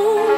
you.